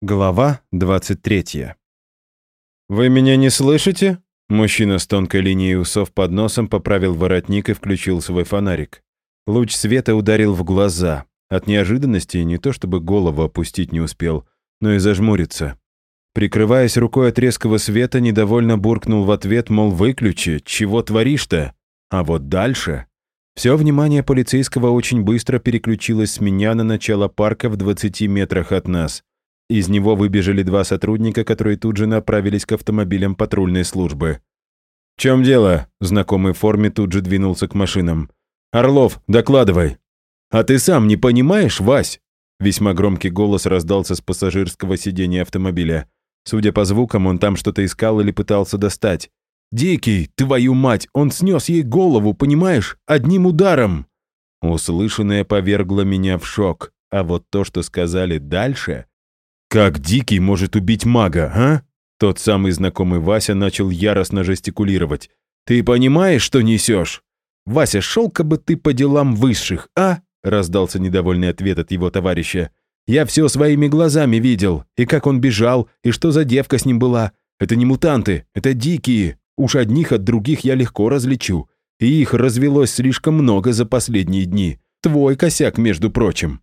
Глава 23. «Вы меня не слышите?» Мужчина с тонкой линией усов под носом поправил воротник и включил свой фонарик. Луч света ударил в глаза. От неожиданности не то чтобы голову опустить не успел, но и зажмуриться. Прикрываясь рукой от резкого света, недовольно буркнул в ответ, мол, выключи, чего творишь-то? А вот дальше... Все внимание полицейского очень быстро переключилось с меня на начало парка в 20 метрах от нас. Из него выбежали два сотрудника, которые тут же направились к автомобилям патрульной службы. «В чем дело?» – знакомый в форме тут же двинулся к машинам. «Орлов, докладывай!» «А ты сам не понимаешь, Вась?» Весьма громкий голос раздался с пассажирского сиденья автомобиля. Судя по звукам, он там что-то искал или пытался достать. «Дикий, твою мать, он снес ей голову, понимаешь? Одним ударом!» Услышанное повергло меня в шок, а вот то, что сказали дальше, «Как Дикий может убить мага, а?» Тот самый знакомый Вася начал яростно жестикулировать. «Ты понимаешь, что несешь?» «Вася, шел-ка бы ты по делам высших, а?» раздался недовольный ответ от его товарища. «Я все своими глазами видел, и как он бежал, и что за девка с ним была. Это не мутанты, это дикие. Уж одних от других я легко различу. И их развелось слишком много за последние дни. Твой косяк, между прочим».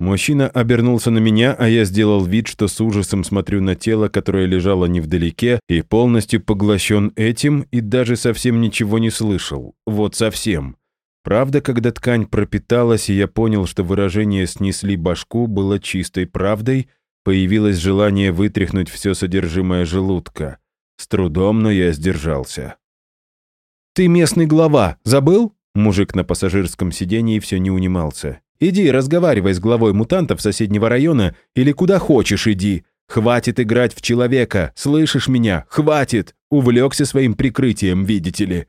Мужчина обернулся на меня, а я сделал вид, что с ужасом смотрю на тело, которое лежало невдалеке, и полностью поглощен этим, и даже совсем ничего не слышал. Вот совсем. Правда, когда ткань пропиталась, и я понял, что выражение «снесли башку» было чистой правдой, появилось желание вытряхнуть все содержимое желудка. С трудом, но я сдержался. «Ты местный глава, забыл?» Мужик на пассажирском сидении все не унимался. Иди разговаривай с главой мутантов соседнего района или куда хочешь иди. Хватит играть в человека, слышишь меня? Хватит! Увлекся своим прикрытием, видите ли».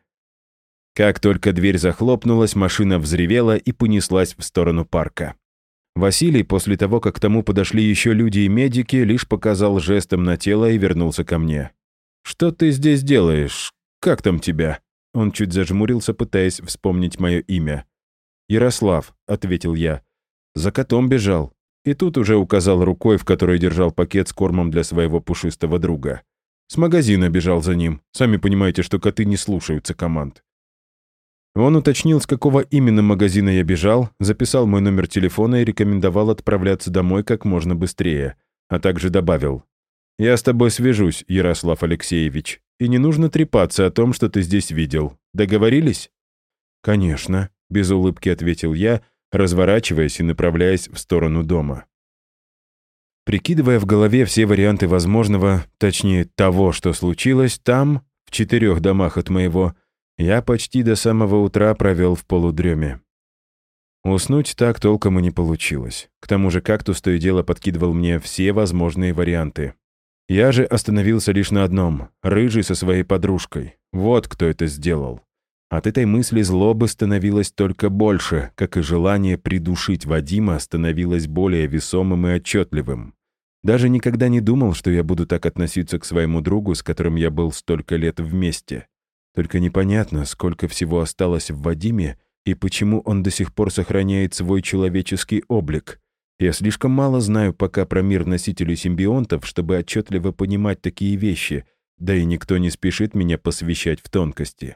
Как только дверь захлопнулась, машина взревела и понеслась в сторону парка. Василий, после того, как к тому подошли еще люди и медики, лишь показал жестом на тело и вернулся ко мне. «Что ты здесь делаешь? Как там тебя?» Он чуть зажмурился, пытаясь вспомнить мое имя. «Ярослав», — ответил я. «За котом бежал». И тут уже указал рукой, в которой держал пакет с кормом для своего пушистого друга. С магазина бежал за ним. Сами понимаете, что коты не слушаются команд. Он уточнил, с какого именно магазина я бежал, записал мой номер телефона и рекомендовал отправляться домой как можно быстрее, а также добавил. «Я с тобой свяжусь, Ярослав Алексеевич, и не нужно трепаться о том, что ты здесь видел. Договорились?» «Конечно», без улыбки ответил я, разворачиваясь и направляясь в сторону дома. Прикидывая в голове все варианты возможного, точнее того, что случилось там, в четырех домах от моего, я почти до самого утра провел в полудреме. Уснуть так толком и не получилось. К тому же кактус то и дело подкидывал мне все возможные варианты. Я же остановился лишь на одном — рыжий со своей подружкой. Вот кто это сделал. От этой мысли злобы становилось только больше, как и желание придушить Вадима становилось более весомым и отчетливым. Даже никогда не думал, что я буду так относиться к своему другу, с которым я был столько лет вместе. Только непонятно, сколько всего осталось в Вадиме и почему он до сих пор сохраняет свой человеческий облик. Я слишком мало знаю пока про мир носителей симбионтов, чтобы отчетливо понимать такие вещи, да и никто не спешит меня посвящать в тонкости.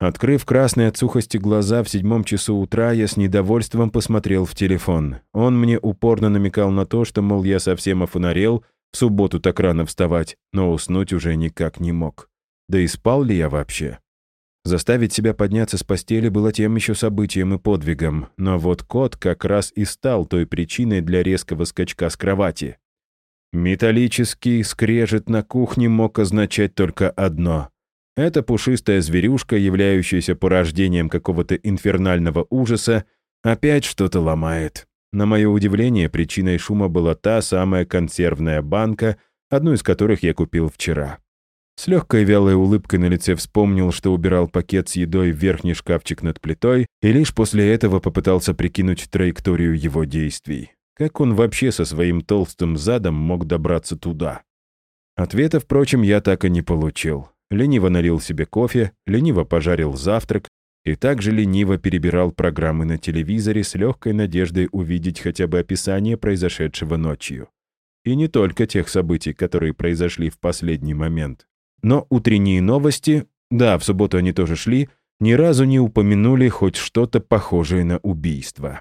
Открыв красные от сухости глаза в седьмом часу утра, я с недовольством посмотрел в телефон. Он мне упорно намекал на то, что, мол, я совсем офонарел, в субботу так рано вставать, но уснуть уже никак не мог. Да и спал ли я вообще? Заставить себя подняться с постели было тем еще событием и подвигом, но вот кот как раз и стал той причиной для резкого скачка с кровати. Металлический скрежет на кухне мог означать только одно — эта пушистая зверюшка, являющаяся порождением какого-то инфернального ужаса, опять что-то ломает. На мое удивление, причиной шума была та самая консервная банка, одну из которых я купил вчера. С легкой вялой улыбкой на лице вспомнил, что убирал пакет с едой в верхний шкафчик над плитой, и лишь после этого попытался прикинуть траекторию его действий. Как он вообще со своим толстым задом мог добраться туда? Ответа, впрочем, я так и не получил лениво налил себе кофе, лениво пожарил завтрак и также лениво перебирал программы на телевизоре с легкой надеждой увидеть хотя бы описание произошедшего ночью. И не только тех событий, которые произошли в последний момент. Но утренние новости, да, в субботу они тоже шли, ни разу не упомянули хоть что-то похожее на убийство.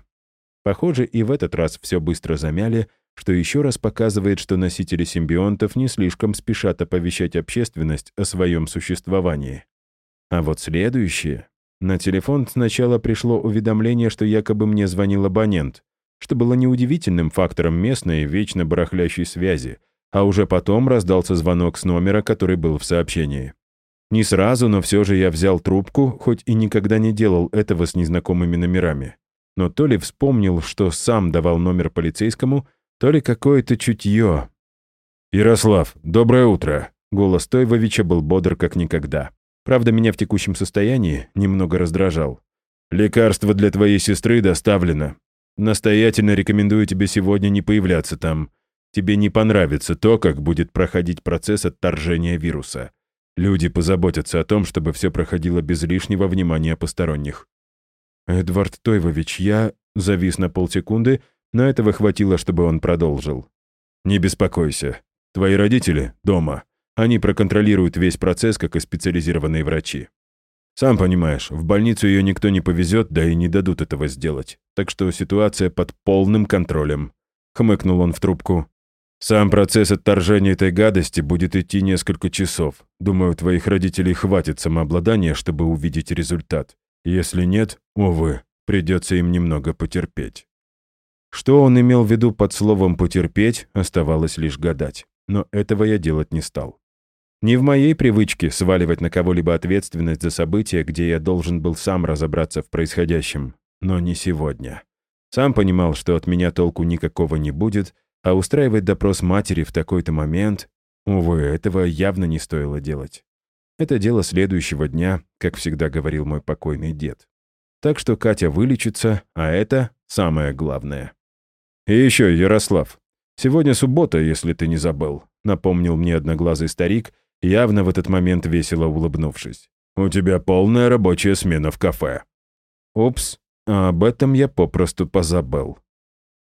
Похоже, и в этот раз все быстро замяли, что еще раз показывает, что носители симбионтов не слишком спешат оповещать общественность о своем существовании. А вот следующее. На телефон сначала пришло уведомление, что якобы мне звонил абонент, что было неудивительным фактором местной, вечно барахлящей связи, а уже потом раздался звонок с номера, который был в сообщении. Не сразу, но все же я взял трубку, хоть и никогда не делал этого с незнакомыми номерами. Но то ли вспомнил, что сам давал номер полицейскому, то ли какое-то чутье. «Ярослав, доброе утро!» Голос Тойвовича был бодр как никогда. Правда, меня в текущем состоянии немного раздражал. «Лекарство для твоей сестры доставлено. Настоятельно рекомендую тебе сегодня не появляться там. Тебе не понравится то, как будет проходить процесс отторжения вируса. Люди позаботятся о том, чтобы все проходило без лишнего внимания посторонних». «Эдвард Тойвович, я...» Завис на полсекунды, но этого хватило, чтобы он продолжил. «Не беспокойся. Твои родители дома. Они проконтролируют весь процесс, как и специализированные врачи. Сам понимаешь, в больницу ее никто не повезет, да и не дадут этого сделать. Так что ситуация под полным контролем. Хмыкнул он в трубку. Сам процесс отторжения этой гадости будет идти несколько часов. Думаю, твоих родителей хватит самообладания, чтобы увидеть результат. Если нет, увы, придется им немного потерпеть. Что он имел в виду под словом «потерпеть», оставалось лишь гадать. Но этого я делать не стал. Не в моей привычке сваливать на кого-либо ответственность за события, где я должен был сам разобраться в происходящем. Но не сегодня. Сам понимал, что от меня толку никакого не будет, а устраивать допрос матери в такой-то момент... Увы, этого явно не стоило делать. Это дело следующего дня, как всегда говорил мой покойный дед. Так что Катя вылечится, а это самое главное. И еще, Ярослав, сегодня суббота, если ты не забыл, напомнил мне одноглазый старик, явно в этот момент весело улыбнувшись. «У тебя полная рабочая смена в кафе». «Упс, а об этом я попросту позабыл».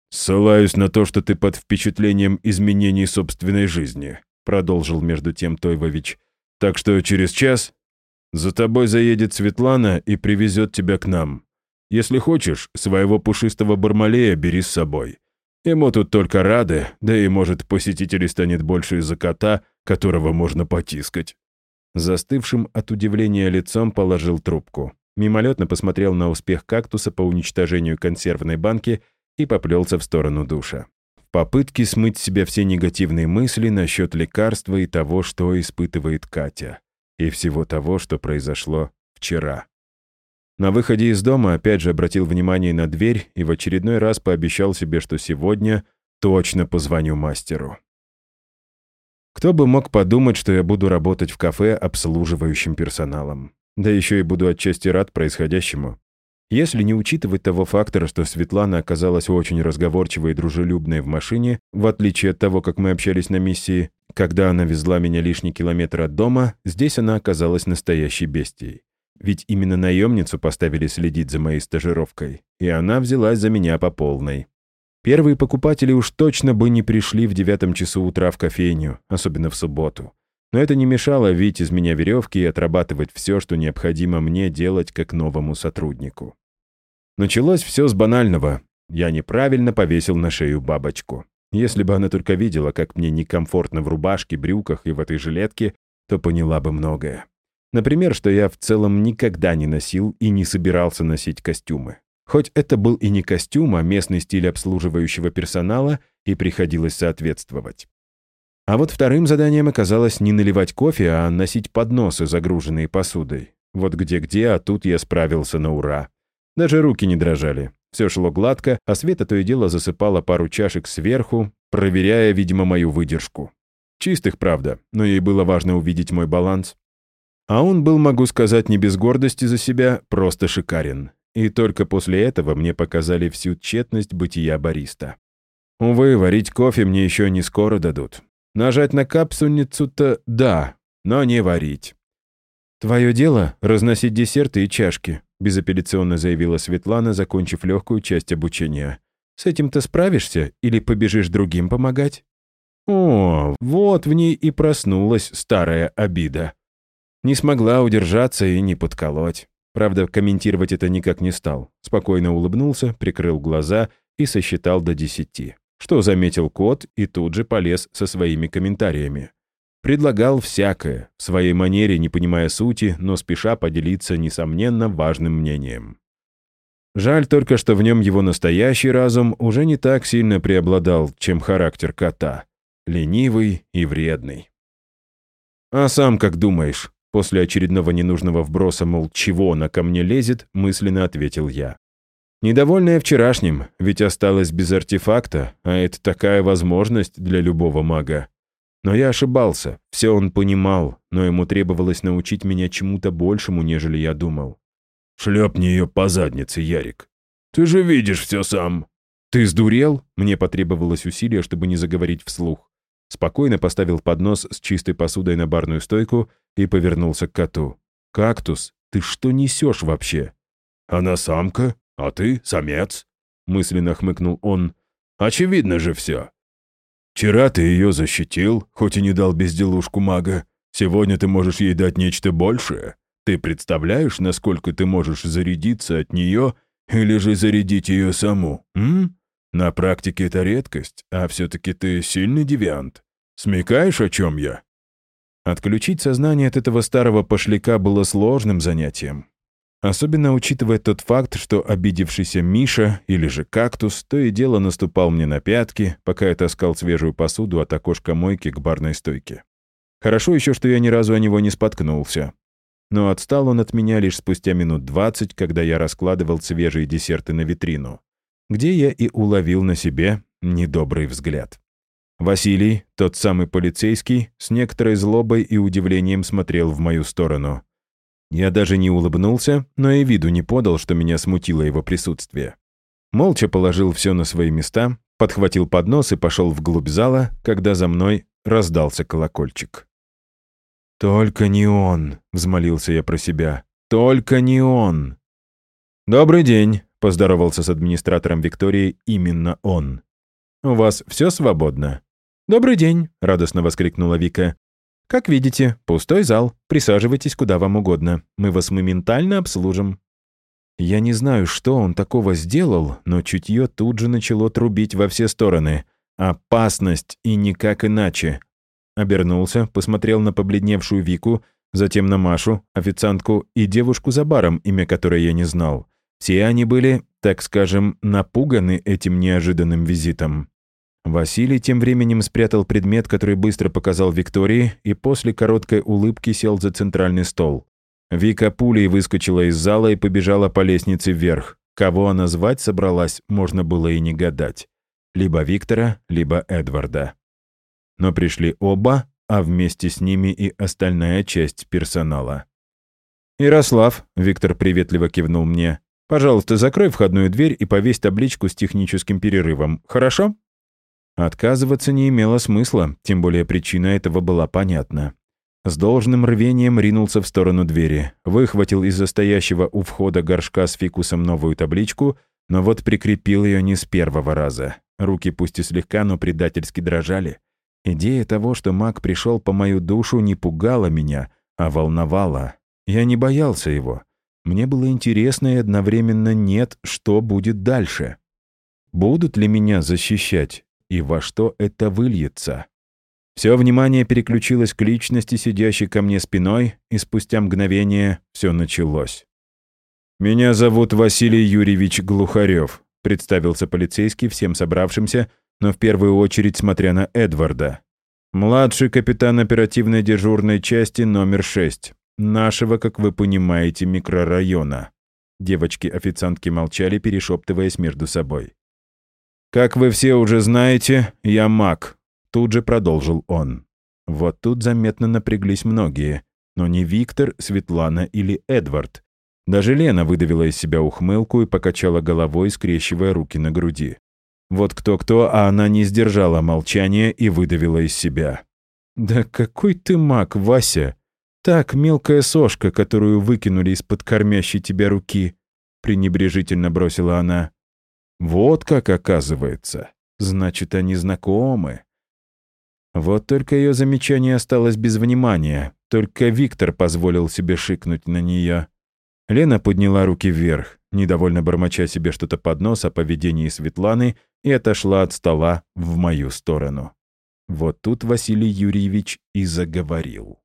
«Ссылаюсь на то, что ты под впечатлением изменений собственной жизни», продолжил между тем Тойвович. «Так что через час за тобой заедет Светлана и привезет тебя к нам. Если хочешь, своего пушистого бармалея бери с собой. Ему тут только рады, да и, может, посетителей станет больше из-за кота, которого можно потискать». Застывшим от удивления лицом положил трубку. Мимолетно посмотрел на успех кактуса по уничтожению консервной банки и поплелся в сторону душа. В попытке смыть с себя все негативные мысли насчет лекарства и того, что испытывает Катя. И всего того, что произошло вчера. На выходе из дома опять же обратил внимание на дверь и в очередной раз пообещал себе, что сегодня точно позвоню мастеру. Кто бы мог подумать, что я буду работать в кафе обслуживающим персоналом. Да еще и буду отчасти рад происходящему. Если не учитывать того фактора, что Светлана оказалась очень разговорчивой и дружелюбной в машине, в отличие от того, как мы общались на миссии, когда она везла меня лишний километр от дома, здесь она оказалась настоящей бестией. Ведь именно наемницу поставили следить за моей стажировкой, и она взялась за меня по полной. Первые покупатели уж точно бы не пришли в девятом часу утра в кофейню, особенно в субботу. Но это не мешало видеть из меня веревки и отрабатывать все, что необходимо мне делать как новому сотруднику. Началось все с банального. Я неправильно повесил на шею бабочку. Если бы она только видела, как мне некомфортно в рубашке, брюках и в этой жилетке, то поняла бы многое. Например, что я в целом никогда не носил и не собирался носить костюмы. Хоть это был и не костюм, а местный стиль обслуживающего персонала, и приходилось соответствовать. А вот вторым заданием оказалось не наливать кофе, а носить подносы, загруженные посудой. Вот где-где, а тут я справился на ура. Даже руки не дрожали. Все шло гладко, а Света то и дело засыпала пару чашек сверху, проверяя, видимо, мою выдержку. Чистых, правда, но ей было важно увидеть мой баланс. А он был, могу сказать, не без гордости за себя, просто шикарен. И только после этого мне показали всю тщетность бытия бариста. Увы, варить кофе мне еще не скоро дадут. Нажать на капсульницу-то да, но не варить. «Твое дело — разносить десерты и чашки», — безапелляционно заявила Светлана, закончив легкую часть обучения. «С этим-то справишься или побежишь другим помогать?» О, вот в ней и проснулась старая обида. Не смогла удержаться и не подколоть. Правда, комментировать это никак не стал. Спокойно улыбнулся, прикрыл глаза и сосчитал до десяти. Что заметил кот и тут же полез со своими комментариями. Предлагал всякое, в своей манере, не понимая сути, но спеша поделиться, несомненно, важным мнением. Жаль только, что в нем его настоящий разум уже не так сильно преобладал, чем характер кота. Ленивый и вредный. «А сам как думаешь?» После очередного ненужного вброса, мол, чего она ко мне лезет, мысленно ответил я. Недовольная вчерашним, ведь осталась без артефакта, а это такая возможность для любого мага. Но я ошибался, все он понимал, но ему требовалось научить меня чему-то большему, нежели я думал. «Шлепни ее по заднице, Ярик. Ты же видишь все сам». «Ты сдурел?» Мне потребовалось усилие, чтобы не заговорить вслух. Спокойно поставил поднос с чистой посудой на барную стойку и повернулся к коту. «Кактус, ты что несешь вообще?» «Она самка, а ты самец», — мысленно хмыкнул он. «Очевидно же все. Вчера ты ее защитил, хоть и не дал безделушку мага. Сегодня ты можешь ей дать нечто большее. Ты представляешь, насколько ты можешь зарядиться от нее или же зарядить ее саму, м? На практике это редкость, а все-таки ты сильный девиант. Смекаешь, о чем я?» Отключить сознание от этого старого пошляка было сложным занятием. Особенно учитывая тот факт, что обидевшийся Миша или же кактус то и дело наступал мне на пятки, пока я таскал свежую посуду от окошка мойки к барной стойке. Хорошо еще, что я ни разу о него не споткнулся. Но отстал он от меня лишь спустя минут двадцать, когда я раскладывал свежие десерты на витрину, где я и уловил на себе недобрый взгляд. Василий, тот самый полицейский, с некоторой злобой и удивлением смотрел в мою сторону. Я даже не улыбнулся, но и виду не подал, что меня смутило его присутствие. Молча положил все на свои места, подхватил поднос и пошел вглубь зала, когда за мной раздался колокольчик. «Только не он!» — взмолился я про себя. «Только не он!» «Добрый день!» — поздоровался с администратором Виктории именно он. «У вас все свободно?» «Добрый день!» — радостно воскликнула Вика. «Как видите, пустой зал. Присаживайтесь куда вам угодно. Мы вас моментально обслужим». Я не знаю, что он такого сделал, но чутье тут же начало трубить во все стороны. Опасность и никак иначе. Обернулся, посмотрел на побледневшую Вику, затем на Машу, официантку и девушку за баром, имя которой я не знал. Все они были, так скажем, напуганы этим неожиданным визитом. Василий тем временем спрятал предмет, который быстро показал Виктории, и после короткой улыбки сел за центральный стол. Вика пулей выскочила из зала и побежала по лестнице вверх. Кого она звать собралась, можно было и не гадать. Либо Виктора, либо Эдварда. Но пришли оба, а вместе с ними и остальная часть персонала. «Ярослав», — Виктор приветливо кивнул мне, «пожалуйста, закрой входную дверь и повесь табличку с техническим перерывом, хорошо?» Отказываться не имело смысла, тем более причина этого была понятна. С должным рвением ринулся в сторону двери, выхватил из застоящего у входа горшка с фикусом новую табличку, но вот прикрепил ее не с первого раза. Руки пусть и слегка, но предательски дрожали. Идея того, что маг пришел по мою душу, не пугала меня, а волновала. Я не боялся его. Мне было интересно и одновременно нет, что будет дальше. Будут ли меня защищать? и во что это выльется. Все внимание переключилось к личности, сидящей ко мне спиной, и спустя мгновение все началось. «Меня зовут Василий Юрьевич Глухарев», — представился полицейский всем собравшимся, но в первую очередь смотря на Эдварда. «Младший капитан оперативной дежурной части номер 6, нашего, как вы понимаете, микрорайона». Девочки-официантки молчали, перешептываясь между собой. «Как вы все уже знаете, я маг», — тут же продолжил он. Вот тут заметно напряглись многие, но не Виктор, Светлана или Эдвард. Даже Лена выдавила из себя ухмылку и покачала головой, скрещивая руки на груди. Вот кто-кто, а она не сдержала молчания и выдавила из себя. «Да какой ты маг, Вася! Так, мелкая сошка, которую выкинули из-под кормящей тебя руки!» пренебрежительно бросила она. Вот как оказывается. Значит, они знакомы. Вот только ее замечание осталось без внимания. Только Виктор позволил себе шикнуть на нее. Лена подняла руки вверх, недовольно бормоча себе что-то под нос о поведении Светланы, и отошла от стола в мою сторону. Вот тут Василий Юрьевич и заговорил.